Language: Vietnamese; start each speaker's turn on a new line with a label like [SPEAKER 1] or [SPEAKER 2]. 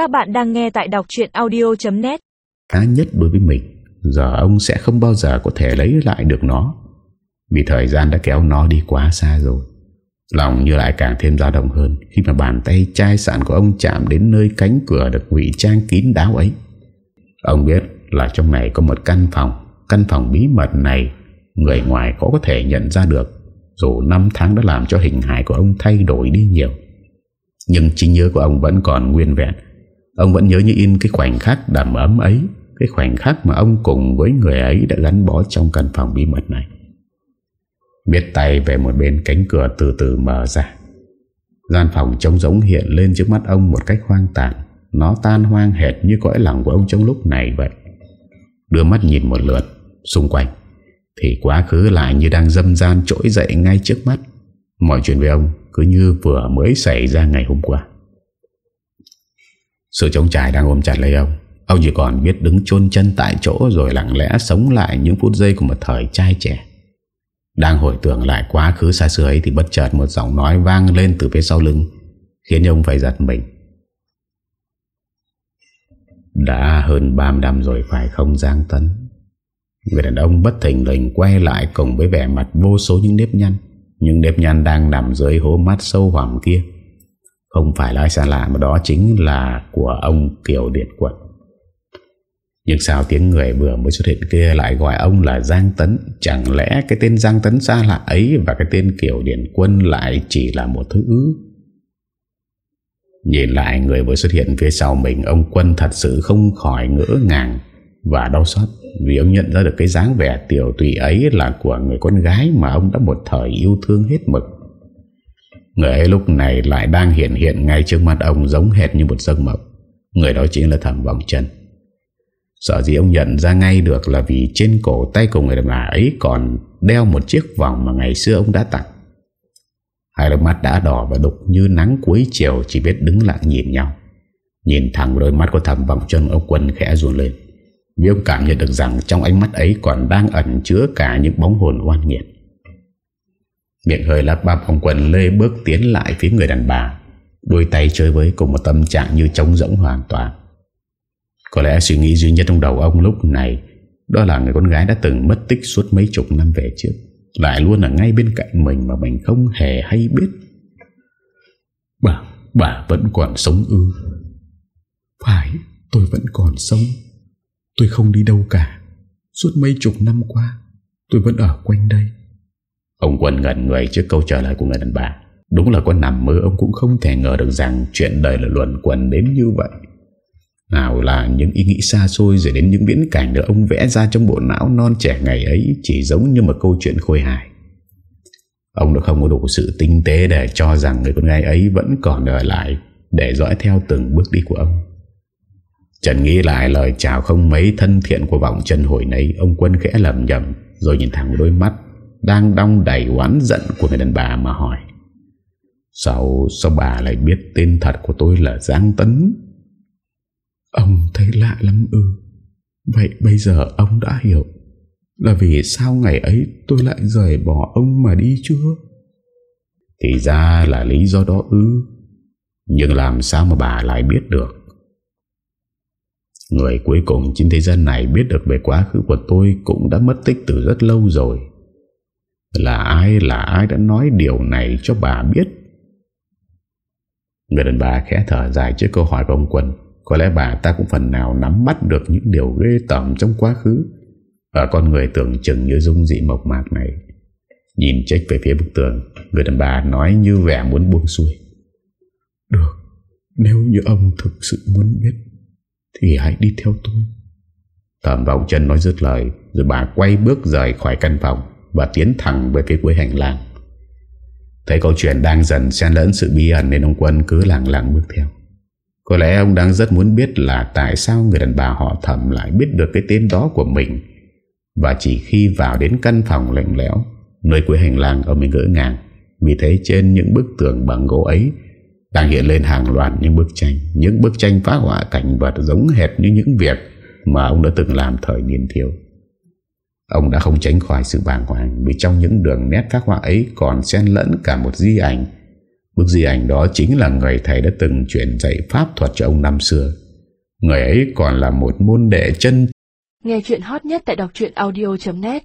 [SPEAKER 1] Các bạn đang nghe tại đọc chuyện audio.net
[SPEAKER 2] Cá nhất đối với mình, Giờ ông sẽ không bao giờ có thể lấy lại được nó. Vì thời gian đã kéo nó đi quá xa rồi, Lòng như lại càng thêm dao động hơn Khi mà bàn tay chai sạn của ông chạm đến nơi cánh cửa được ngụy trang kín đáo ấy. Ông biết là trong này có một căn phòng Căn phòng bí mật này Người ngoài có có thể nhận ra được, Dù năm tháng đã làm cho hình hài của ông thay đổi đi nhiều. Nhưng trí nhớ của ông vẫn còn nguyên vẹn Ông vẫn nhớ như in cái khoảnh khắc đầm ấm ấy, Cái khoảnh khắc mà ông cùng với người ấy đã gắn bó trong căn phòng bí mật này. Biết tay về một bên cánh cửa từ từ mở ra. Gian phòng trống rỗng hiện lên trước mắt ông một cách hoang tàn. Nó tan hoang hệt như cõi lòng của ông trong lúc này vậy. Đưa mắt nhìn một lượt, xung quanh, Thì quá khứ lại như đang dâm gian trỗi dậy ngay trước mắt. Mọi chuyện với ông cứ như vừa mới xảy ra ngày hôm qua. Sự trống trải đang ôm chặt lấy ông. Ông chỉ còn biết đứng chôn chân tại chỗ Rồi lặng lẽ sống lại những phút giây của một thời trai trẻ. Đang hồi tưởng lại quá khứ xa xưa ấy Thì bất chợt một giọng nói vang lên từ phía sau lưng, Khiến ông phải giật mình. Đã hơn 30 năm rồi phải không, Giang Tấn? Người đàn ông bất thình lình quay lại cùng với vẻ mặt vô số những nếp nhăn. Những nếp nhăn đang nằm dưới hố mắt sâu hoằm kia. Không phải là ai xa lạ, mà đó chính là của ông Kiều Điện Quận. Nhưng sao tiếng người vừa mới xuất hiện kia lại gọi ông là Giang Tấn? Chẳng lẽ cái tên Giang Tấn xa lạ ấy và cái tên Kiều Điện Quân lại chỉ là một thứ ư? Nhìn lại người vừa xuất hiện phía sau mình, Ông Quân thật sự không khỏi ngỡ ngàng Và đau xót Vì ông nhận ra được cái dáng vẻ tiểu tùy ấy Là của người con gái Mà ông đã một thời yêu thương hết mực. Người ấy lúc này lại đang hiện hiện ngay trước mặt ông Giống hệt như một giấc mộng. Người đó chính là thẩm vọng chân Sợ gì ông nhận ra ngay được Là vì trên cổ tay của người đàn bà ấy Còn đeo một chiếc vòng Mà ngày xưa ông đã tặng. Hai đôi mắt đã đỏ và đục như nắng cuối chiều, Chỉ biết đứng lặng nhìn nhau. Nhìn thẳng đôi mắt của thầm vòng chân ông quân khẽ ruồn lên. Vì ông cảm nhận được rằng Trong ánh mắt ấy còn đang ẩn chứa cả những bóng hồn oan nghiệt. Miệng hơi lắp bắp ông quân lê bước tiến lại phía người đàn bà, Đôi tay chơi với cùng một tâm trạng như trống rỗng hoàn toàn. Có lẽ suy nghĩ duy nhất trong đầu ông lúc này, Đó là người con gái đã từng mất tích suốt mấy chục năm về trước, lại luôn ở ngay bên cạnh mình Mà mình không hề hay biết. Bà Bà vẫn còn sống ư? Phải, tôi vẫn còn sống. Tôi không đi đâu cả. Suốt mấy chục năm qua, Tôi vẫn ở quanh đây. Quân ngẩn người trước câu trả lời của người đàn bà. Đúng là con nằm mơ, Ông cũng không thể ngờ được rằng Chuyện đời là luận quần đến như vậy. Nào là những ý nghĩ xa xôi Rồi đến những viễn cảnh được ông vẽ ra Trong bộ não non trẻ ngày ấy Chỉ giống như một câu chuyện khôi hài. Ông đã không có đủ sự tinh tế Để cho rằng người con gái ấy Vẫn còn ở lại Để dõi theo từng bước đi của ông. Trần nghĩ lại lời chào không mấy thân thiện Của vọng chân hồi nấy Ông quân khẽ lầm nhầm Rồi nhìn thẳng đôi mắt. Đang đong đầy oán giận của người đàn bà mà hỏi. Sao, sao bà lại biết tên thật của tôi là Giang Tấn? Ông thấy lạ lắm ư. Vậy bây giờ ông đã hiểu. Là vì sao ngày ấy tôi lại rời bỏ ông mà đi chưa? Thì ra là lý do đó ư. Nhưng làm sao mà bà lại biết được? Người cuối cùng trên thế gian này biết được về quá khứ của tôi cũng đã mất tích từ rất lâu rồi. Là ai là ai đã nói điều này cho bà biết? Người đàn bà khẽ thở dài trước câu hỏi của ông Quân. Có lẽ bà ta cũng phần nào nắm bắt được những điều ghê tởm trong quá khứ. Ở con người tưởng chừng như dung dị mộc mạc này. Nhìn trách về phía bức tường Người đàn bà nói như vẻ muốn buông xuôi. Được Nếu như ông thực sự muốn biết Thì hãy đi theo tôi. Thẩm vọng chân nói dứt lời Rồi bà quay bước rời khỏi căn phòng và tiến thẳng về phía cuối hành lang Thấy câu chuyện đang dần xen lẫn sự bí ẩn Nên ông Quân cứ lặng lặng bước theo có lẽ ông đang rất muốn biết là tại sao người đàn bà họ thẩm lại biết được cái tên đó của mình. Và chỉ khi vào đến căn phòng lạnh lẽo, nơi cuối hành lang ông mới ngỡ ngàng. Vì thế trên những bức tường bằng gỗ ấy đang hiện lên hàng loạt những bức tranh. Những bức tranh phá họa cảnh vật giống hệt như những việc mà ông đã từng làm thời niên thiếu. Ông đã không tránh khỏi sự bàng hoàng vì trong những đường nét phác họa ấy còn xen lẫn cả một di ảnh. Bức di ảnh đó chính là người thầy đã từng truyền dạy pháp thuật cho ông năm xưa. Người ấy còn là một môn đệ chân.
[SPEAKER 3] Nghe chuyện hot nhất tại đọc audio.net